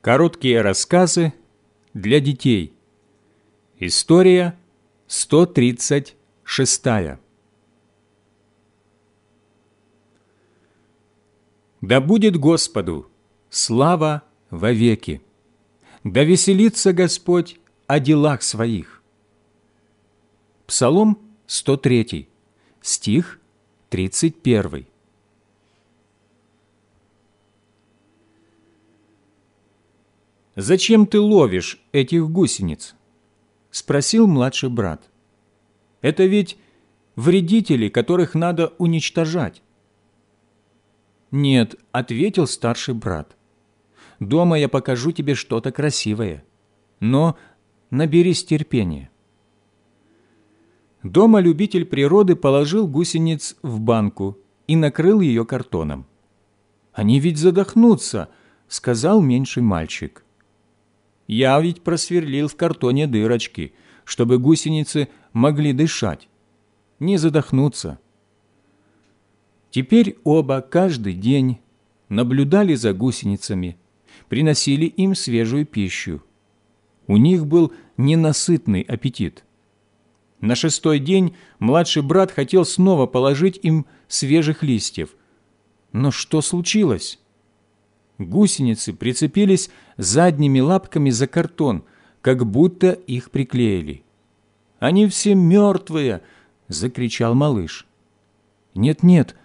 Короткие рассказы для детей. История 136. Да будет Господу слава вовеки. Да веселится Господь о делах своих. Псалом 103, стих 31. «Зачем ты ловишь этих гусениц?» – спросил младший брат. «Это ведь вредители, которых надо уничтожать». «Нет», – ответил старший брат. «Дома я покажу тебе что-то красивое, но наберись терпения». Дома любитель природы положил гусениц в банку и накрыл ее картоном. «Они ведь задохнутся», – сказал меньший мальчик. Я ведь просверлил в картоне дырочки, чтобы гусеницы могли дышать, не задохнуться. Теперь оба каждый день наблюдали за гусеницами, приносили им свежую пищу. У них был ненасытный аппетит. На шестой день младший брат хотел снова положить им свежих листьев. Но что случилось? Гусеницы прицепились задними лапками за картон, как будто их приклеили. «Они все мертвые!» — закричал малыш. «Нет-нет,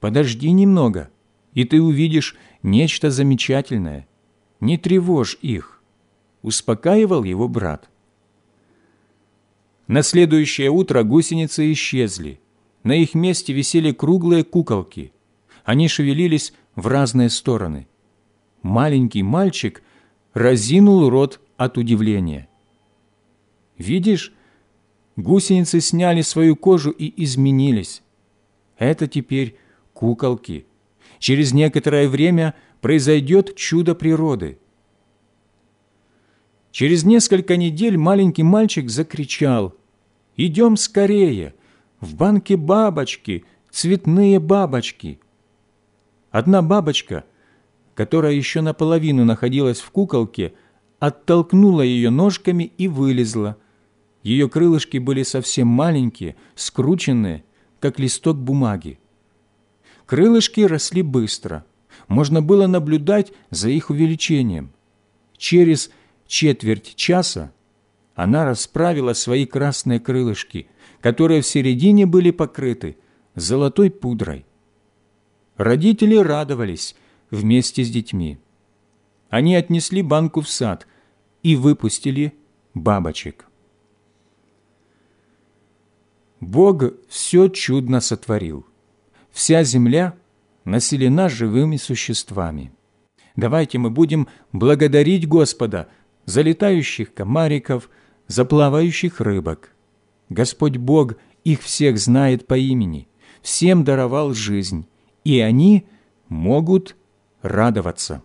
подожди немного, и ты увидишь нечто замечательное. Не тревожь их», — успокаивал его брат. На следующее утро гусеницы исчезли. На их месте висели круглые куколки. Они шевелились в разные стороны маленький мальчик разинул рот от удивления. «Видишь, гусеницы сняли свою кожу и изменились. Это теперь куколки. Через некоторое время произойдет чудо природы». Через несколько недель маленький мальчик закричал «Идем скорее! В банке бабочки, цветные бабочки!» Одна бабочка которая еще наполовину находилась в куколке, оттолкнула ее ножками и вылезла. Ее крылышки были совсем маленькие, скрученные, как листок бумаги. Крылышки росли быстро. Можно было наблюдать за их увеличением. Через четверть часа она расправила свои красные крылышки, которые в середине были покрыты золотой пудрой. Родители радовались – вместе с детьми. Они отнесли банку в сад и выпустили бабочек. Бог все чудно сотворил. Вся земля населена живыми существами. Давайте мы будем благодарить Господа за летающих комариков, за плавающих рыбок. Господь Бог их всех знает по имени, всем даровал жизнь, и они могут радоваться.